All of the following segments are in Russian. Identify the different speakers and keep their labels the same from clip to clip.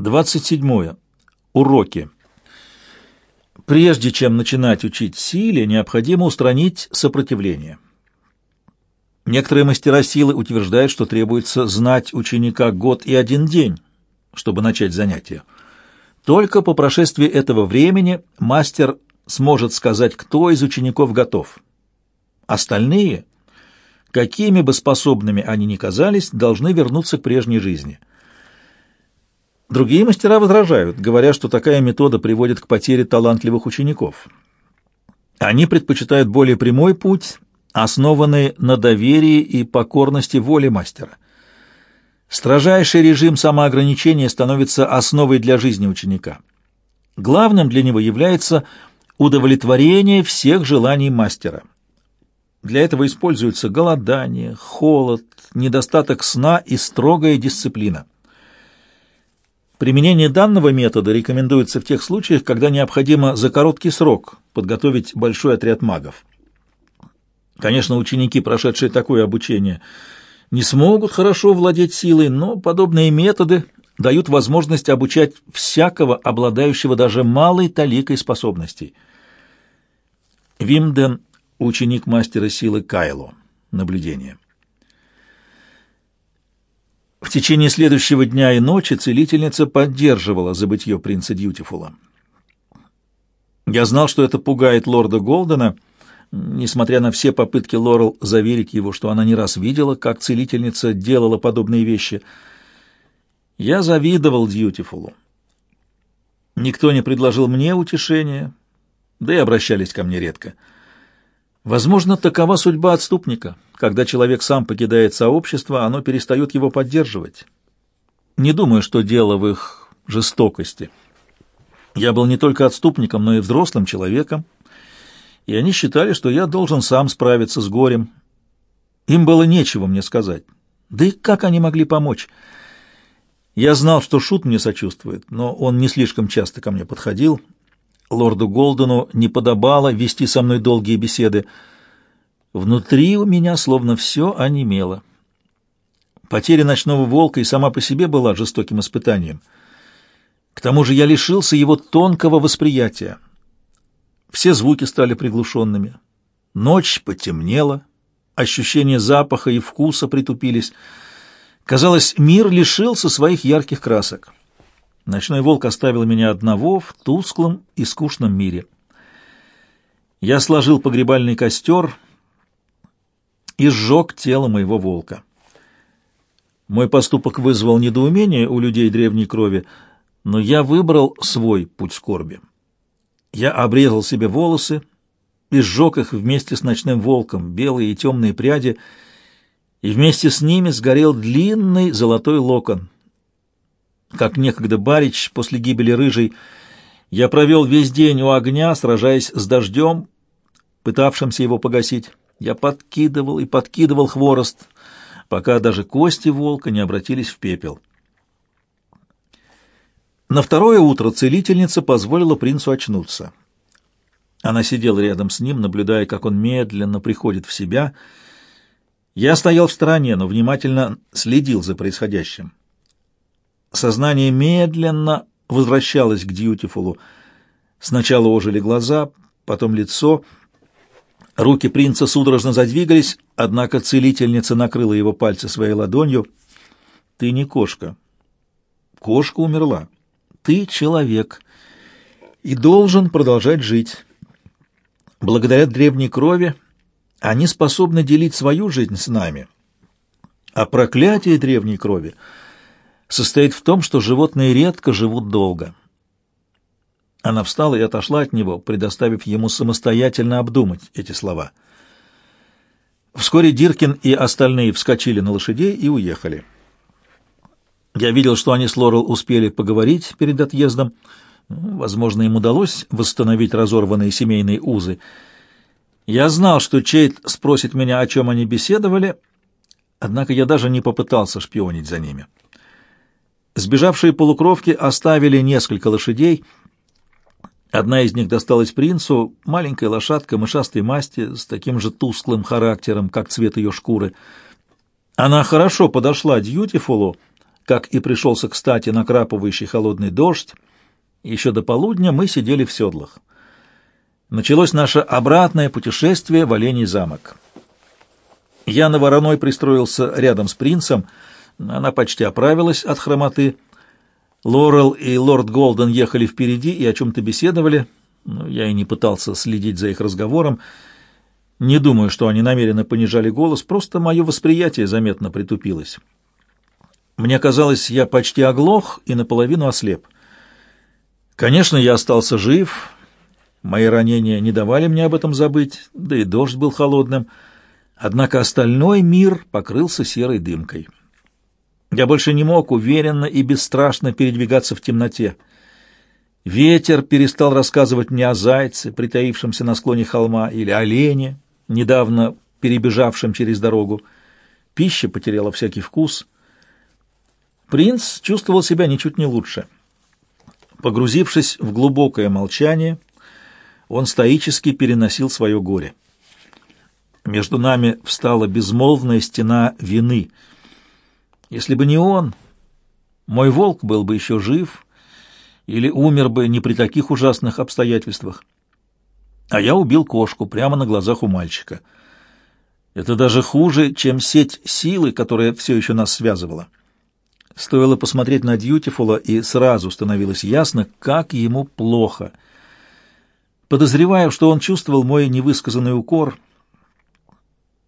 Speaker 1: 27. Уроки. Прежде чем начинать учить силе, необходимо устранить сопротивление. Некоторые мастера силы утверждают, что требуется знать ученика год и один день, чтобы начать занятие. Только по прошествии этого времени мастер сможет сказать, кто из учеников готов. Остальные, какими бы способными они ни казались, должны вернуться к прежней жизни – Другие мастера возражают, говоря, что такая метода приводит к потере талантливых учеников. Они предпочитают более прямой путь, основанный на доверии и покорности воле мастера. Строжайший режим самоограничения становится основой для жизни ученика. Главным для него является удовлетворение всех желаний мастера. Для этого используются голодание, холод, недостаток сна и строгая дисциплина. Применение данного метода рекомендуется в тех случаях, когда необходимо за короткий срок подготовить большой отряд магов. Конечно, ученики, прошедшие такое обучение, не смогут хорошо владеть силой, но подобные методы дают возможность обучать всякого, обладающего даже малой таликой способностей. Вимден, ученик мастера силы Кайло. Наблюдение. В течение следующего дня и ночи целительница поддерживала забытье принца Дьютифула. Я знал, что это пугает лорда Голдена, несмотря на все попытки Лорел заверить его, что она не раз видела, как целительница делала подобные вещи. Я завидовал Дьютифулу. Никто не предложил мне утешения, да и обращались ко мне редко. Возможно, такова судьба отступника. Когда человек сам покидает сообщество, оно перестает его поддерживать. Не думаю, что дело в их жестокости. Я был не только отступником, но и взрослым человеком, и они считали, что я должен сам справиться с горем. Им было нечего мне сказать. Да и как они могли помочь? Я знал, что Шут мне сочувствует, но он не слишком часто ко мне подходил, Лорду Голдену не подобало вести со мной долгие беседы. Внутри у меня словно все онемело. Потеря ночного волка и сама по себе была жестоким испытанием. К тому же я лишился его тонкого восприятия. Все звуки стали приглушенными. Ночь потемнела, ощущения запаха и вкуса притупились. Казалось, мир лишился своих ярких красок. Ночной волк оставил меня одного в тусклом и скучном мире. Я сложил погребальный костер и сжег тело моего волка. Мой поступок вызвал недоумение у людей древней крови, но я выбрал свой путь скорби. Я обрезал себе волосы и сжег их вместе с ночным волком, белые и темные пряди, и вместе с ними сгорел длинный золотой локон — как некогда Барич после гибели Рыжей, я провел весь день у огня, сражаясь с дождем, пытавшимся его погасить. Я подкидывал и подкидывал хворост, пока даже кости волка не обратились в пепел. На второе утро целительница позволила принцу очнуться. Она сидела рядом с ним, наблюдая, как он медленно приходит в себя. Я стоял в стороне, но внимательно следил за происходящим. Сознание медленно возвращалось к Дьютифулу. Сначала ожили глаза, потом лицо. Руки принца судорожно задвигались, однако целительница накрыла его пальцы своей ладонью. «Ты не кошка. Кошка умерла. Ты человек и должен продолжать жить. Благодаря древней крови они способны делить свою жизнь с нами. А проклятие древней крови — состоит в том, что животные редко живут долго. Она встала и отошла от него, предоставив ему самостоятельно обдумать эти слова. Вскоре Диркин и остальные вскочили на лошадей и уехали. Я видел, что они с Лорел успели поговорить перед отъездом. Возможно, им удалось восстановить разорванные семейные узы. Я знал, что Чейт спросит меня, о чем они беседовали, однако я даже не попытался шпионить за ними. Сбежавшие полукровки оставили несколько лошадей. Одна из них досталась принцу, маленькая лошадка мышастой масти с таким же тусклым характером, как цвет ее шкуры. Она хорошо подошла Дьютифулу, как и пришелся кстати накрапывающий холодный дождь, еще до полудня мы сидели в седлах. Началось наше обратное путешествие в Оленей замок. Я на вороной пристроился рядом с принцем, она почти оправилась от хромоты. Лорел и лорд Голден ехали впереди и о чем-то беседовали, но я и не пытался следить за их разговором. Не думаю, что они намеренно понижали голос, просто мое восприятие заметно притупилось. Мне казалось, я почти оглох и наполовину ослеп. Конечно, я остался жив, мои ранения не давали мне об этом забыть, да и дождь был холодным, однако остальной мир покрылся серой дымкой. Я больше не мог уверенно и бесстрашно передвигаться в темноте. Ветер перестал рассказывать мне о зайце, притаившемся на склоне холма, или олене, недавно перебежавшем через дорогу. Пища потеряла всякий вкус. Принц чувствовал себя ничуть не лучше. Погрузившись в глубокое молчание, он стоически переносил свое горе. Между нами встала безмолвная стена вины. Если бы не он, мой волк был бы еще жив или умер бы не при таких ужасных обстоятельствах. А я убил кошку прямо на глазах у мальчика. Это даже хуже, чем сеть силы, которая все еще нас связывала. Стоило посмотреть на Дьютифула, и сразу становилось ясно, как ему плохо. Подозревая, что он чувствовал мой невысказанный укор,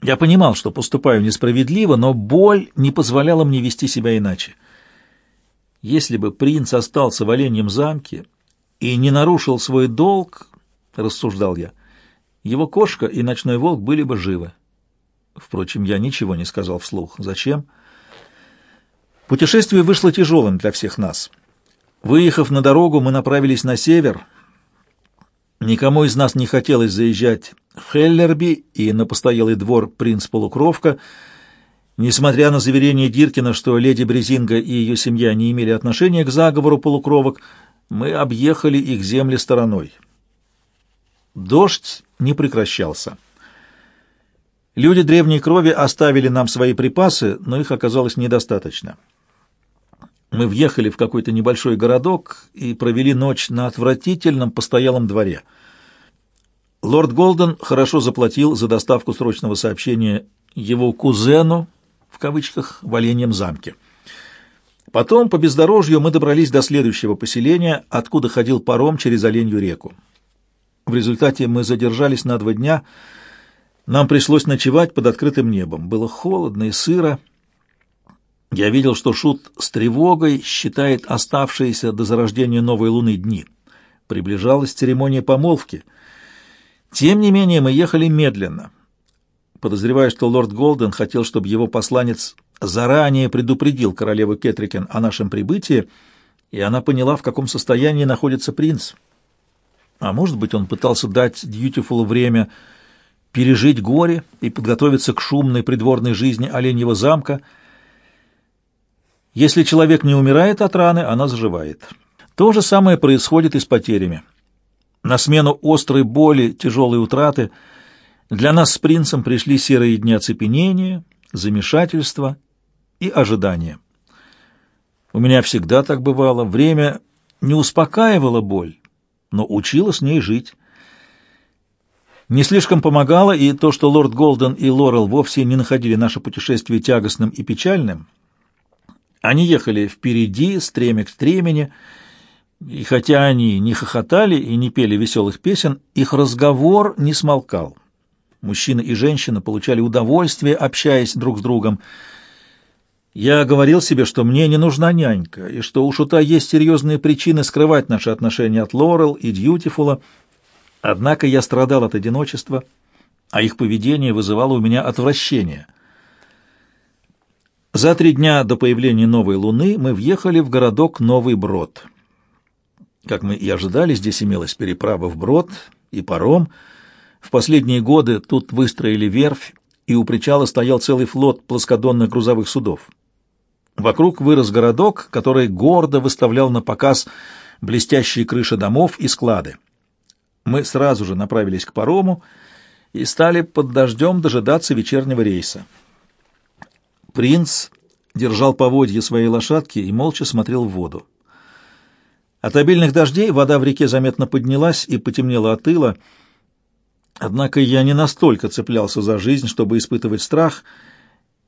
Speaker 1: я понимал, что поступаю несправедливо, но боль не позволяла мне вести себя иначе. Если бы принц остался в Оленьем замке и не нарушил свой долг, — рассуждал я, — его кошка и ночной волк были бы живы. Впрочем, я ничего не сказал вслух. Зачем? — Путешествие вышло тяжелым для всех нас. Выехав на дорогу, мы направились на север. Никому из нас не хотелось заезжать Хеллерби и на постоялый двор принц-полукровка. Несмотря на заверение Диркина, что леди Брезинга и ее семья не имели отношения к заговору полукровок, мы объехали их земли стороной. Дождь не прекращался. Люди древней крови оставили нам свои припасы, но их оказалось недостаточно. Мы въехали в какой-то небольшой городок и провели ночь на отвратительном постоялом дворе. Лорд Голден хорошо заплатил за доставку срочного сообщения его кузену, в кавычках, в Оленьем замке. Потом по бездорожью мы добрались до следующего поселения, откуда ходил паром через Оленью реку. В результате мы задержались на два дня. Нам пришлось ночевать под открытым небом. Было холодно и сыро. Я видел, что Шут с тревогой считает оставшиеся до зарождения новой луны дни. Приближалась церемония помолвки. Тем не менее, мы ехали медленно. Подозревая, что лорд Голден хотел, чтобы его посланец заранее предупредил королеву Кетрикен о нашем прибытии, и она поняла, в каком состоянии находится принц. А может быть, он пытался дать Дьютифулу время пережить горе и подготовиться к шумной придворной жизни Оленьего замка — если человек не умирает от раны, она заживает. То же самое происходит и с потерями. На смену острой боли, тяжелой утраты для нас с принцем пришли серые дни оцепенения, замешательства и ожидания. У меня всегда так бывало. Время не успокаивало боль, но учило с ней жить. Не слишком помогало и то, что лорд Голден и Лорел вовсе не находили наше путешествие тягостным и печальным — они ехали впереди, стремя к стремени, и хотя они не хохотали и не пели веселых песен, их разговор не смолкал. Мужчина и женщина получали удовольствие, общаясь друг с другом. Я говорил себе, что мне не нужна нянька, и что у Шута есть серьезные причины скрывать наши отношения от Лорел и Дьютифула. Однако я страдал от одиночества, а их поведение вызывало у меня отвращение — за три дня до появления новой луны мы въехали в городок Новый Брод. Как мы и ожидали, здесь имелась переправа в Брод и паром. В последние годы тут выстроили верфь, и у причала стоял целый флот плоскодонных грузовых судов. Вокруг вырос городок, который гордо выставлял на показ блестящие крыши домов и склады. Мы сразу же направились к парому и стали под дождем дожидаться вечернего рейса. Принц держал поводье своей лошадки и молча смотрел в воду. От обильных дождей вода в реке заметно поднялась и потемнела от ила, однако я не настолько цеплялся за жизнь, чтобы испытывать страх.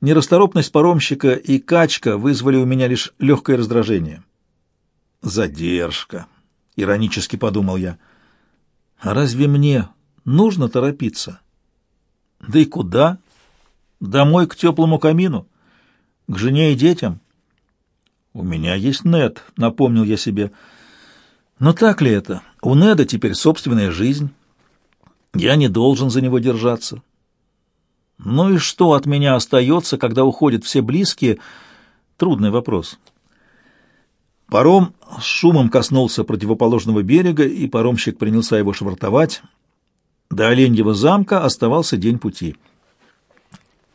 Speaker 1: Нерасторопность паромщика и качка вызвали у меня лишь легкое раздражение. «Задержка», — иронически подумал я. «А разве мне нужно торопиться?» «Да и куда? Домой к теплому камину? К жене и детям?» «У меня есть Нет», — напомнил я себе. «Но так ли это? У Неда теперь собственная жизнь. Я не должен за него держаться. Ну и что от меня остается, когда уходят все близкие? Трудный вопрос». Паром с шумом коснулся противоположного берега, и паромщик принялся его швартовать. До Оленьего замка оставался день пути.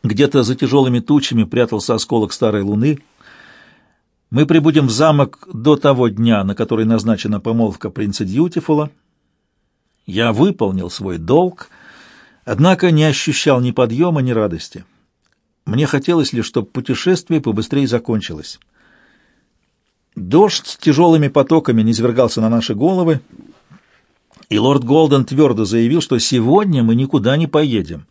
Speaker 1: Где-то за тяжелыми тучами прятался осколок старой луны. Мы прибудем в замок до того дня, на который назначена помолвка принца Дьютифула. Я выполнил свой долг, однако не ощущал ни подъема, ни радости. Мне хотелось лишь, чтобы путешествие побыстрее закончилось. Дождь с тяжелыми потоками низвергался на наши головы, и лорд Голден твердо заявил, что сегодня мы никуда не поедем.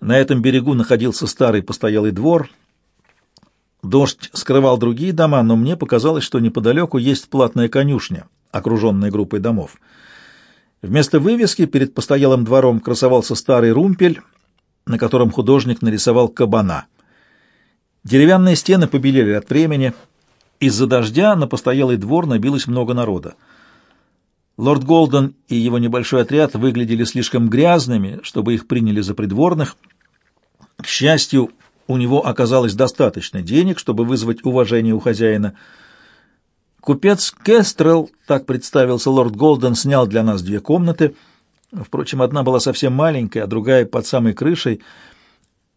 Speaker 1: На этом берегу находился старый постоялый двор. Дождь скрывал другие дома, но мне показалось, что неподалеку есть платная конюшня, окруженная группой домов. Вместо вывески перед постоялым двором красовался старый румпель, на котором художник нарисовал кабана. Деревянные стены побелели от времени — из-за дождя на постоялый двор набилось много народа. Лорд Голден и его небольшой отряд выглядели слишком грязными, чтобы их приняли за придворных. К счастью, у него оказалось достаточно денег, чтобы вызвать уважение у хозяина. Купец Кестрел, так представился лорд Голден, снял для нас две комнаты. Впрочем, одна была совсем маленькая, а другая под самой крышей.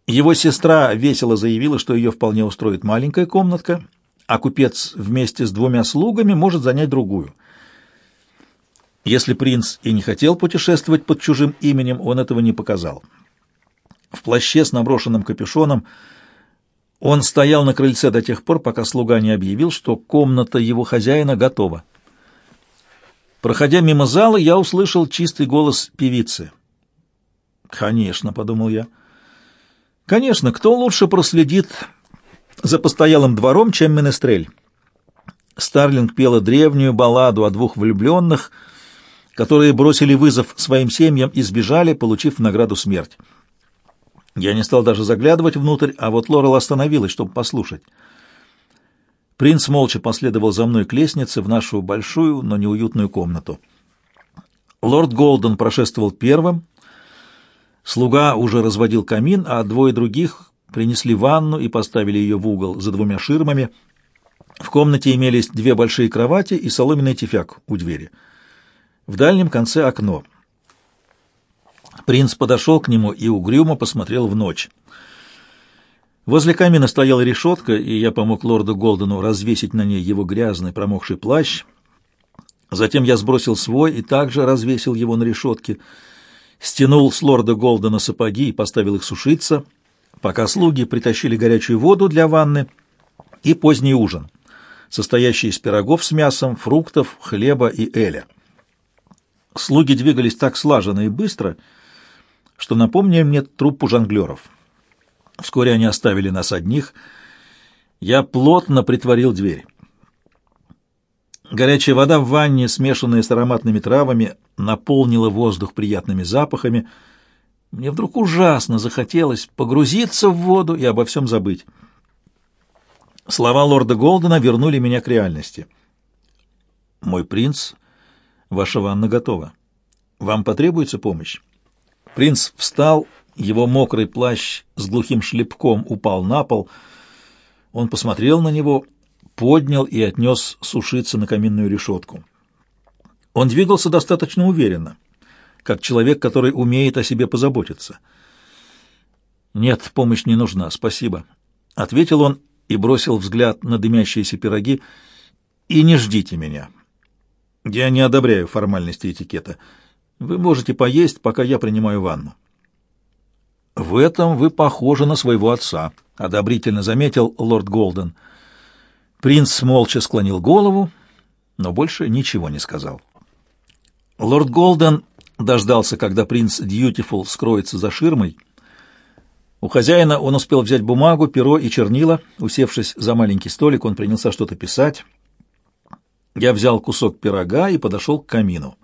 Speaker 1: Его сестра весело заявила, что ее вполне устроит маленькая комнатка — а купец вместе с двумя слугами может занять другую. Если принц и не хотел путешествовать под чужим именем, он этого не показал. В плаще с наброшенным капюшоном он стоял на крыльце до тех пор, пока слуга не объявил, что комната его хозяина готова. Проходя мимо зала, я услышал чистый голос певицы. «Конечно», — подумал я. «Конечно, кто лучше проследит за постоялым двором, чем Менестрель. Старлинг пела древнюю балладу о двух влюбленных, которые бросили вызов своим семьям и сбежали, получив награду смерть. Я не стал даже заглядывать внутрь, а вот Лорел остановилась, чтобы послушать. Принц молча последовал за мной к лестнице в нашу большую, но неуютную комнату. Лорд Голден прошествовал первым. Слуга уже разводил камин, а двое других принесли ванну и поставили ее в угол за двумя ширмами. В комнате имелись две большие кровати и соломенный тифяк у двери. В дальнем конце окно. Принц подошел к нему и угрюмо посмотрел в ночь. Возле камина стояла решетка, и я помог лорду Голдену развесить на ней его грязный промокший плащ. Затем я сбросил свой и также развесил его на решетке, стянул с лорда Голдена сапоги и поставил их сушиться — пока слуги притащили горячую воду для ванны и поздний ужин, состоящий из пирогов с мясом, фруктов, хлеба и эля. Слуги двигались так слаженно и быстро, что напомнили мне труппу жонглеров. Вскоре они оставили нас одних. Я плотно притворил дверь. Горячая вода в ванне, смешанная с ароматными травами, наполнила воздух приятными запахами — мне вдруг ужасно захотелось погрузиться в воду и обо всем забыть. Слова лорда Голдена вернули меня к реальности. «Мой принц, ваша ванна готова. Вам потребуется помощь?» Принц встал, его мокрый плащ с глухим шлепком упал на пол. Он посмотрел на него, поднял и отнес сушиться на каминную решетку. Он двигался достаточно уверенно — как человек, который умеет о себе позаботиться. «Нет, помощь не нужна, спасибо», — ответил он и бросил взгляд на дымящиеся пироги. «И не ждите меня. Я не одобряю формальности этикета. Вы можете поесть, пока я принимаю ванну». «В этом вы похожи на своего отца», — одобрительно заметил лорд Голден. Принц молча склонил голову, но больше ничего не сказал. Лорд Голден дождался, когда принц Дьютифул скроется за ширмой. У хозяина он успел взять бумагу, перо и чернила. Усевшись за маленький столик, он принялся что-то писать. Я взял кусок пирога и подошел к камину.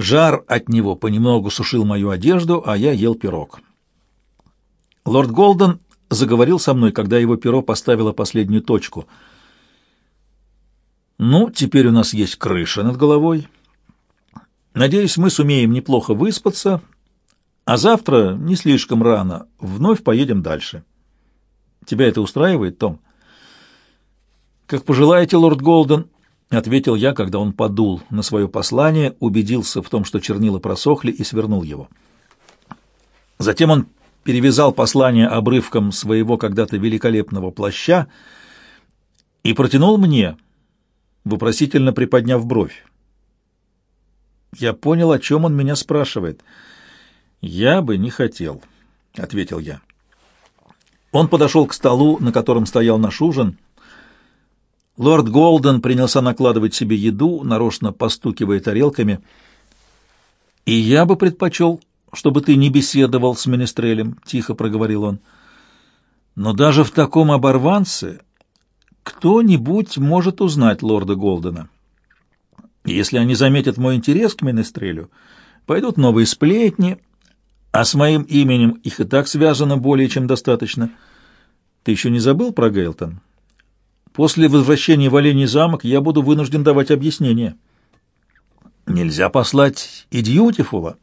Speaker 1: Жар от него понемногу сушил мою одежду, а я ел пирог. Лорд Голден заговорил со мной, когда его перо поставило последнюю точку. «Ну, теперь у нас есть крыша над головой. Надеюсь, мы сумеем неплохо выспаться, а завтра, не слишком рано, вновь поедем дальше. Тебя это устраивает, Том?» «Как пожелаете, лорд Голден», — ответил я, когда он подул на свое послание, убедился в том, что чернила просохли, и свернул его. Затем он перевязал послание обрывком своего когда-то великолепного плаща и протянул мне, вопросительно приподняв бровь. Я понял, о чем он меня спрашивает. «Я бы не хотел», — ответил я. Он подошел к столу, на котором стоял наш ужин. Лорд Голден принялся накладывать себе еду, нарочно постукивая тарелками. «И я бы предпочел чтобы ты не беседовал с Менестрелем», — тихо проговорил он. «Но даже в таком оборванце кто-нибудь может узнать лорда Голдена. Если они заметят мой интерес к Менестрелю, пойдут новые сплетни, а с моим именем их и так связано более чем достаточно. Ты еще не забыл про Гейлтон? После возвращения в Оленей замок я буду вынужден давать объяснение. Нельзя послать и Дьютифула».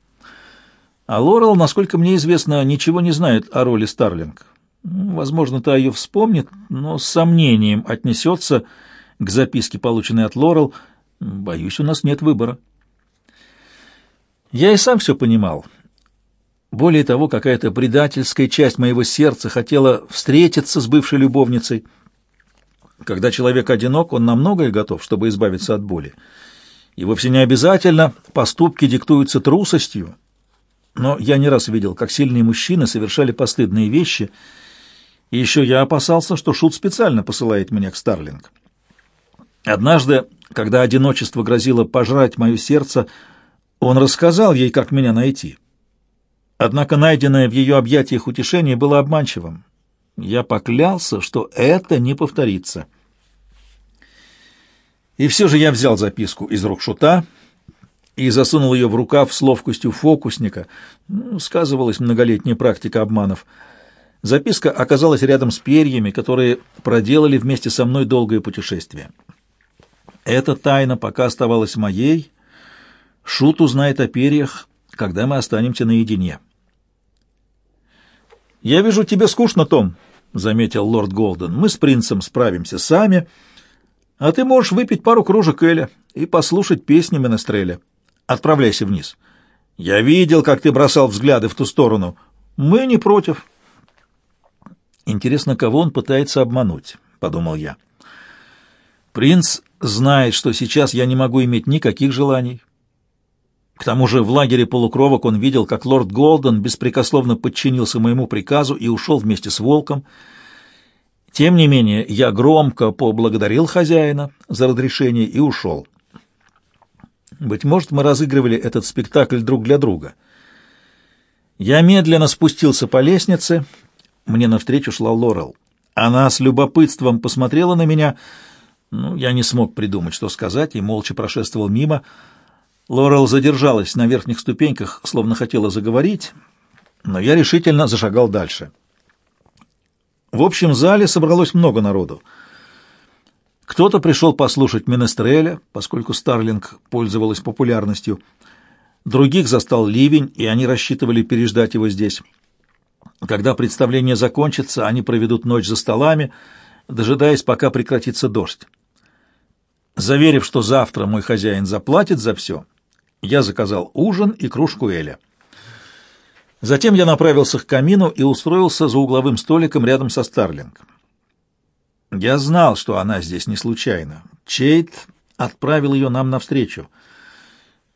Speaker 1: А Лорел, насколько мне известно, ничего не знает о роли Старлинг. Возможно, та ее вспомнит, но с сомнением отнесется к записке, полученной от Лорел. Боюсь, у нас нет выбора. Я и сам все понимал. Более того, какая-то предательская часть моего сердца хотела встретиться с бывшей любовницей. Когда человек одинок, он на многое готов, чтобы избавиться от боли. И вовсе не обязательно поступки диктуются трусостью, но я не раз видел, как сильные мужчины совершали постыдные вещи, и еще я опасался, что Шут специально посылает меня к Старлинг. Однажды, когда одиночество грозило пожрать мое сердце, он рассказал ей, как меня найти. Однако найденное в ее объятиях утешение было обманчивым. Я поклялся, что это не повторится. И все же я взял записку из рук Шута — и засунул ее в рукав с ловкостью фокусника. Ну, сказывалась многолетняя практика обманов. Записка оказалась рядом с перьями, которые проделали вместе со мной долгое путешествие. Эта тайна пока оставалась моей. Шут узнает о перьях, когда мы останемся наедине. «Я вижу, тебе скучно, Том», — заметил лорд Голден. «Мы с принцем справимся сами, а ты можешь выпить пару кружек Эля и послушать песни Менестреля». Отправляйся вниз. Я видел, как ты бросал взгляды в ту сторону. Мы не против. Интересно, кого он пытается обмануть, подумал я. Принц знает, что сейчас я не могу иметь никаких желаний. К тому же в лагере полукровок он видел, как лорд Голден беспрекословно подчинился моему приказу и ушел вместе с волком. Тем не менее, я громко поблагодарил хозяина за разрешение и ушел. Быть может, мы разыгрывали этот спектакль друг для друга. Я медленно спустился по лестнице. Мне навстречу шла Лорел. Она с любопытством посмотрела на меня. Ну, я не смог придумать, что сказать, и молча прошествовал мимо. Лорел задержалась на верхних ступеньках, словно хотела заговорить, но я решительно зашагал дальше. В общем зале собралось много народу. Кто-то пришел послушать Менестреля, поскольку Старлинг пользовалась популярностью. Других застал ливень, и они рассчитывали переждать его здесь. Когда представление закончится, они проведут ночь за столами, дожидаясь, пока прекратится дождь. Заверив, что завтра мой хозяин заплатит за все, я заказал ужин и кружку Эля. Затем я направился к камину и устроился за угловым столиком рядом со Старлинг. Я знал, что она здесь не случайно. Чейт отправил ее нам навстречу.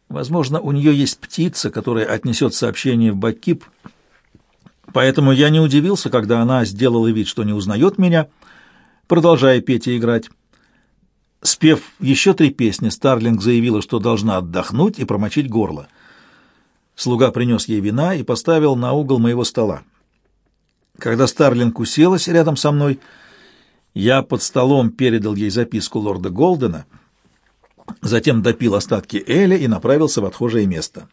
Speaker 1: Возможно, у нее есть птица, которая отнесет сообщение в Бакип. Поэтому я не удивился, когда она сделала вид, что не узнает меня, продолжая петь и играть. Спев еще три песни, Старлинг заявила, что должна отдохнуть и промочить горло. Слуга принес ей вина и поставил на угол моего стола. Когда Старлинг уселась рядом со мной, я под столом передал ей записку лорда Голдена, затем допил остатки Эля и направился в отхожее место.